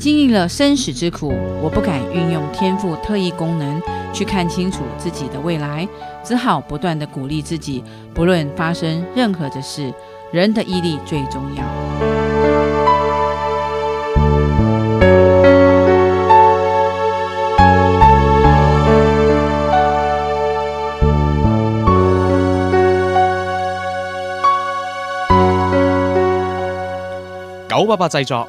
经历了生死之苦，我不敢运用天赋特异功能去看清楚自己的未来，只好不断的鼓励自己，不论发生任何的事，人的毅力最重要。九八八製作。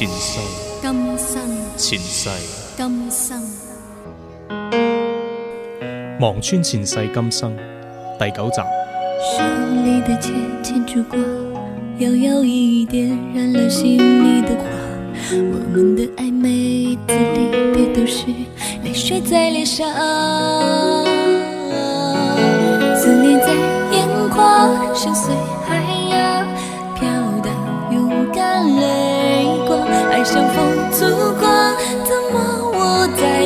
前世，今生，前世。今生。望穿前世今生第九集。手里的结牵烛光，摇摇一点燃了心里的花。我们的暧昧字离别都是泪水在脸上，思念在眼眶，深邃